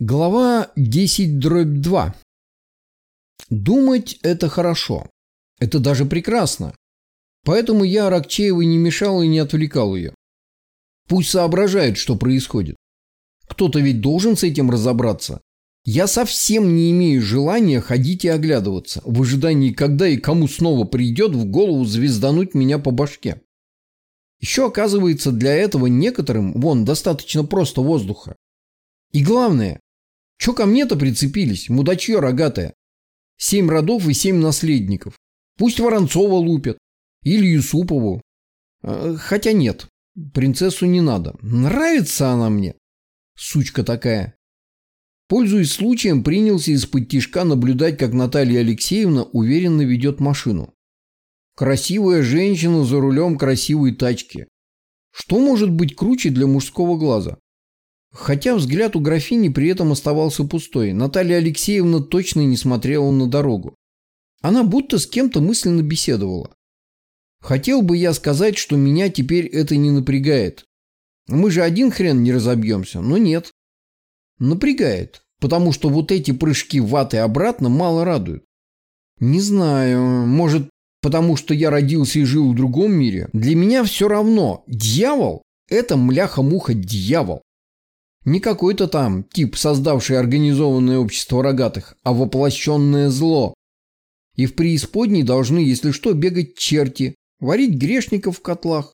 Глава 10 дробь 2. Думать – это хорошо. Это даже прекрасно. Поэтому я Аракчеевой не мешал и не отвлекал ее. Пусть соображает, что происходит. Кто-то ведь должен с этим разобраться. Я совсем не имею желания ходить и оглядываться, в ожидании, когда и кому снова придет в голову звездануть меня по башке. Еще оказывается, для этого некоторым, вон, достаточно просто воздуха. И главное, Че ко мне-то прицепились, мудачье рогатое? Семь родов и семь наследников. Пусть Воронцова лупят. Или Юсупову. А, хотя нет, принцессу не надо. Нравится она мне. Сучка такая. Пользуясь случаем, принялся из-под тишка наблюдать, как Наталья Алексеевна уверенно ведет машину. Красивая женщина за рулем красивой тачки. Что может быть круче для мужского глаза? Хотя взгляд у графини при этом оставался пустой, Наталья Алексеевна точно не смотрела на дорогу. Она будто с кем-то мысленно беседовала. Хотел бы я сказать, что меня теперь это не напрягает. Мы же один хрен не разобьемся, но нет. Напрягает, потому что вот эти прыжки ваты обратно мало радуют. Не знаю, может, потому что я родился и жил в другом мире. Для меня все равно, дьявол – это мляха-муха дьявол. Не какой-то там тип, создавший организованное общество рогатых, а воплощенное зло. И в преисподней должны, если что, бегать черти, варить грешников в котлах.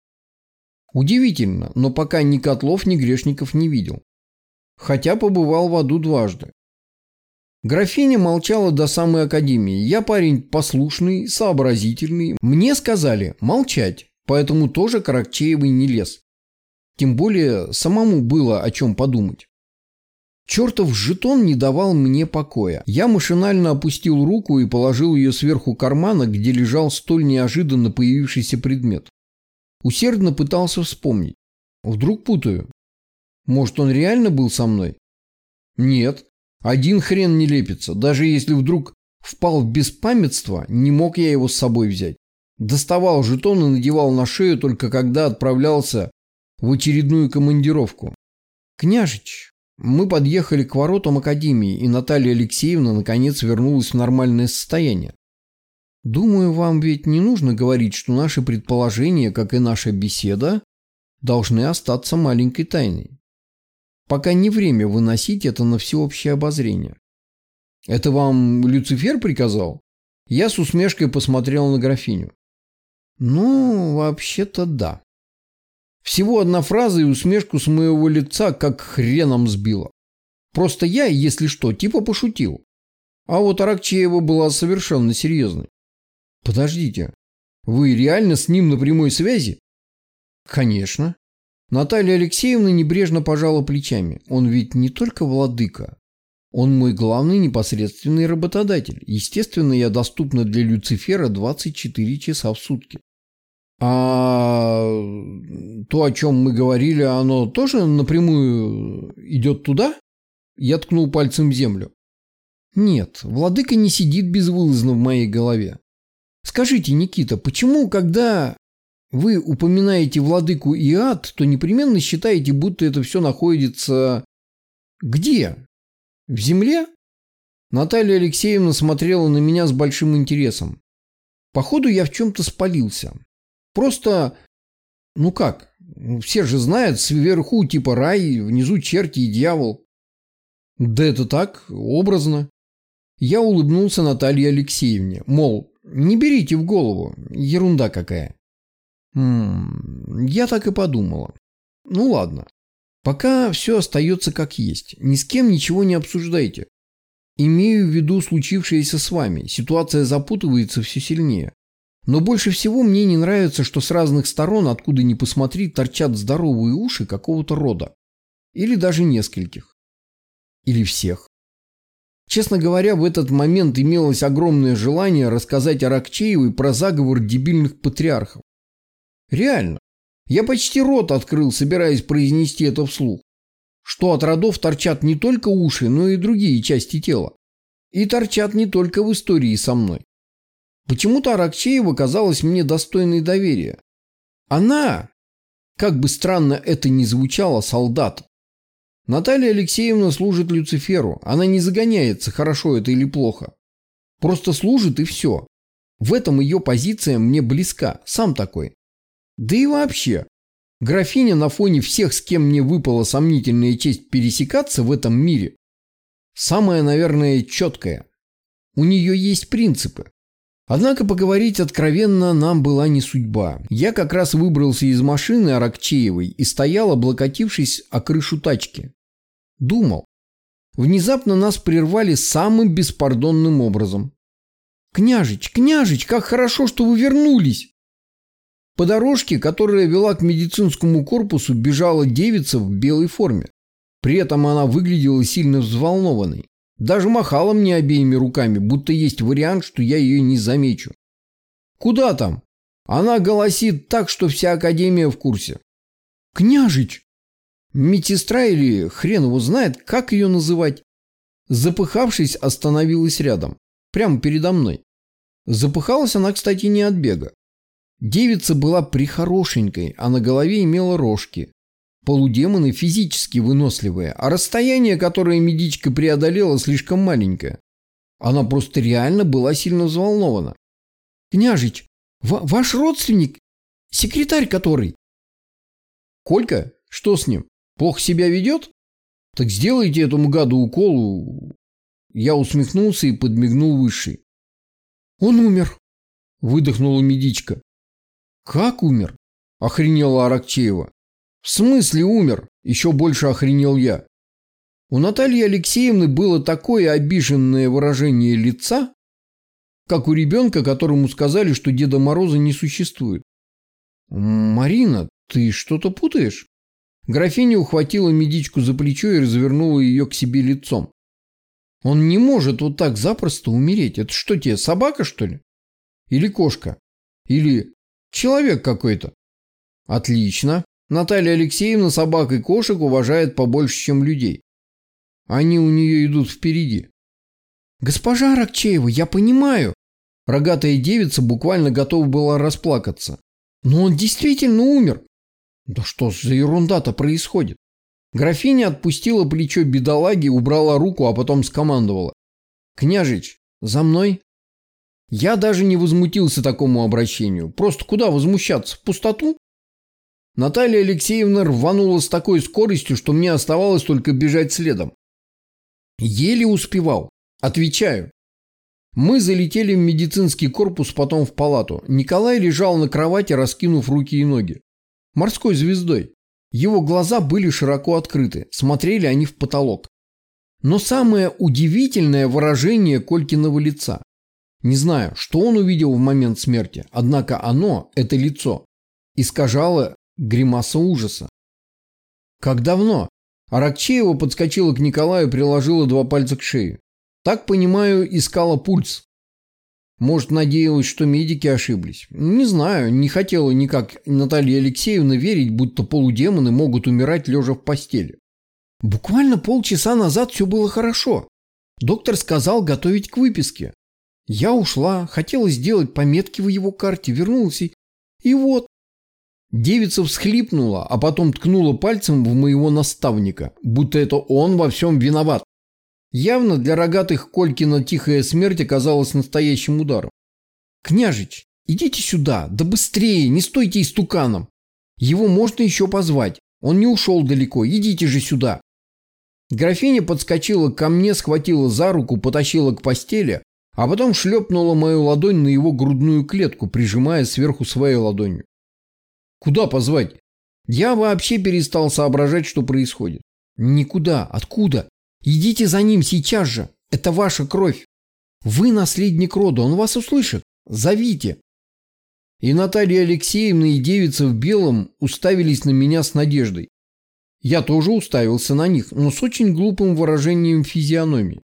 Удивительно, но пока ни котлов, ни грешников не видел. Хотя побывал в аду дважды. Графиня молчала до самой академии. Я парень послушный, сообразительный. Мне сказали молчать, поэтому тоже к Аракчеевой не лез. Тем более самому было о чем подумать. Чертов жетон не давал мне покоя. Я машинально опустил руку и положил ее сверху кармана, где лежал столь неожиданно появившийся предмет. Усердно пытался вспомнить. Вдруг путаю. Может, он реально был со мной? Нет. Один хрен не лепится. Даже если вдруг впал в беспамятство, не мог я его с собой взять. Доставал жетон и надевал на шею только когда отправлялся в очередную командировку. «Княжич, мы подъехали к воротам Академии, и Наталья Алексеевна наконец вернулась в нормальное состояние. Думаю, вам ведь не нужно говорить, что наши предположения, как и наша беседа, должны остаться маленькой тайной. Пока не время выносить это на всеобщее обозрение. Это вам Люцифер приказал? Я с усмешкой посмотрел на графиню. Ну, вообще-то да. Всего одна фраза и усмешку с моего лица как хреном сбила. Просто я, если что, типа пошутил. А вот Аракчеева была совершенно серьезной. Подождите, вы реально с ним на прямой связи? Конечно. Наталья Алексеевна небрежно пожала плечами. Он ведь не только владыка. Он мой главный непосредственный работодатель. Естественно, я доступна для Люцифера 24 часа в сутки. А то, о чем мы говорили, оно тоже напрямую идет туда? Я ткнул пальцем в землю. Нет, владыка не сидит безвылазно в моей голове. Скажите, Никита, почему, когда вы упоминаете владыку и ад, то непременно считаете, будто это все находится... Где? В земле? Наталья Алексеевна смотрела на меня с большим интересом. Походу, я в чем-то спалился. Просто, ну как, все же знают, сверху типа рай, внизу черти и дьявол. Да это так, образно. Я улыбнулся Наталье Алексеевне, мол, не берите в голову, ерунда какая. М я так и подумала. Ну ладно, пока все остается как есть, ни с кем ничего не обсуждайте. Имею в виду случившееся с вами, ситуация запутывается все сильнее. Но больше всего мне не нравится, что с разных сторон, откуда ни посмотри, торчат здоровые уши какого-то рода. Или даже нескольких. Или всех. Честно говоря, в этот момент имелось огромное желание рассказать Аракчеевой про заговор дебильных патриархов. Реально. Я почти рот открыл, собираясь произнести это вслух. Что от родов торчат не только уши, но и другие части тела. И торчат не только в истории со мной. Почему-то Аракчеева казалась мне достойной доверия. Она, как бы странно это ни звучало, солдат. Наталья Алексеевна служит Люциферу. Она не загоняется, хорошо это или плохо. Просто служит и все. В этом ее позиция мне близка, сам такой. Да и вообще, графиня на фоне всех, с кем мне выпала сомнительная честь пересекаться в этом мире, самая, наверное, четкая. У нее есть принципы. Однако поговорить откровенно нам была не судьба. Я как раз выбрался из машины Аракчеевой и стоял, облокотившись о крышу тачки. Думал. Внезапно нас прервали самым беспардонным образом. «Княжич, княжич, как хорошо, что вы вернулись!» По дорожке, которая вела к медицинскому корпусу, бежала девица в белой форме. При этом она выглядела сильно взволнованной. Даже махала мне обеими руками, будто есть вариант, что я ее не замечу. «Куда там?» Она голосит так, что вся Академия в курсе. «Княжич!» Медсестра или хрен его знает, как ее называть. Запыхавшись, остановилась рядом. Прямо передо мной. Запыхалась она, кстати, не от бега. Девица была прихорошенькой, а на голове имела рожки. Полудемоны физически выносливые, а расстояние, которое медичка преодолела, слишком маленькое. Она просто реально была сильно взволнована. «Княжич, ваш родственник? Секретарь который?» «Колька? Что с ним? Плохо себя ведет? Так сделайте этому гаду укол я усмехнулся и подмигнул высший. «Он умер!» – выдохнула медичка. «Как умер?» – охренела Аракчеева. «В смысле умер?» – еще больше охренел я. У Натальи Алексеевны было такое обиженное выражение лица, как у ребенка, которому сказали, что Деда Мороза не существует. «Марина, ты что-то путаешь?» Графиня ухватила медичку за плечо и развернула ее к себе лицом. Он не может вот так запросто умереть. Это что тебе, собака, что ли? Или кошка? Или человек какой-то? Отлично. Наталья Алексеевна собак и кошек уважает побольше, чем людей. Они у нее идут впереди. Госпожа Рокчеева, я понимаю. Рогатая девица буквально готова была расплакаться. Но он действительно умер. Да что за ерунда-то происходит? Графиня отпустила плечо бедолаги, убрала руку, а потом скомандовала. «Княжич, за мной?» Я даже не возмутился такому обращению. Просто куда возмущаться? В пустоту? Наталья Алексеевна рванула с такой скоростью, что мне оставалось только бежать следом. Еле успевал. Отвечаю. Мы залетели в медицинский корпус, потом в палату. Николай лежал на кровати, раскинув руки и ноги. Морской звездой. Его глаза были широко открыты, смотрели они в потолок. Но самое удивительное выражение Колькиного лица. Не знаю, что он увидел в момент смерти, однако оно, это лицо, искажало гримаса ужаса. Как давно? Аракчеева подскочила к Николаю и приложила два пальца к шее. Так, понимаю, искала пульс. Может, надеялась, что медики ошиблись. Не знаю, не хотела никак Наталья Алексеевна верить, будто полудемоны могут умирать лежа в постели. Буквально полчаса назад все было хорошо. Доктор сказал готовить к выписке. Я ушла, хотела сделать пометки в его карте, вернулась и... И вот. Девица всхлипнула, а потом ткнула пальцем в моего наставника, будто это он во всем виноват. Явно для рогатых Колькина тихая смерть оказалась настоящим ударом. «Княжич, идите сюда, да быстрее, не стойте истуканом. Его можно еще позвать, он не ушел далеко, идите же сюда». Графиня подскочила ко мне, схватила за руку, потащила к постели, а потом шлепнула мою ладонь на его грудную клетку, прижимая сверху своей ладонью. «Куда позвать?» Я вообще перестал соображать, что происходит. «Никуда. Откуда?» Идите за ним сейчас же. Это ваша кровь. Вы наследник рода, он вас услышит. Зовите. И Наталья Алексеевна и девица в белом уставились на меня с надеждой. Я тоже уставился на них, но с очень глупым выражением физиономии.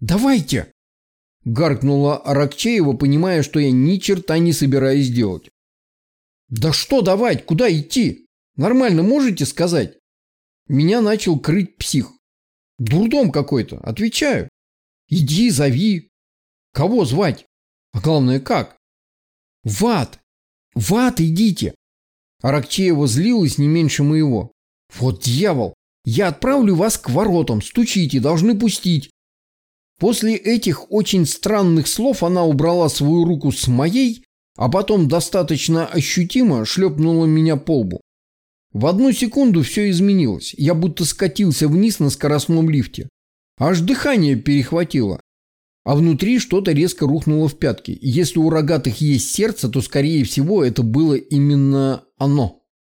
«Давайте!» – гаркнула Аракчеева, понимая, что я ни черта не собираюсь делать. «Да что давать? Куда идти? Нормально можете сказать?» Меня начал крыть псих. Дурдом какой-то, отвечаю. Иди, зови. Кого звать? А главное, как? В ад. В ад идите. Аракчеева злилась не меньше моего. Вот дьявол. Я отправлю вас к воротам, стучите, должны пустить. После этих очень странных слов она убрала свою руку с моей, а потом достаточно ощутимо шлепнула меня по лбу. В одну секунду все изменилось. Я будто скатился вниз на скоростном лифте. Аж дыхание перехватило. А внутри что-то резко рухнуло в пятки. Если у рогатых есть сердце, то, скорее всего, это было именно оно.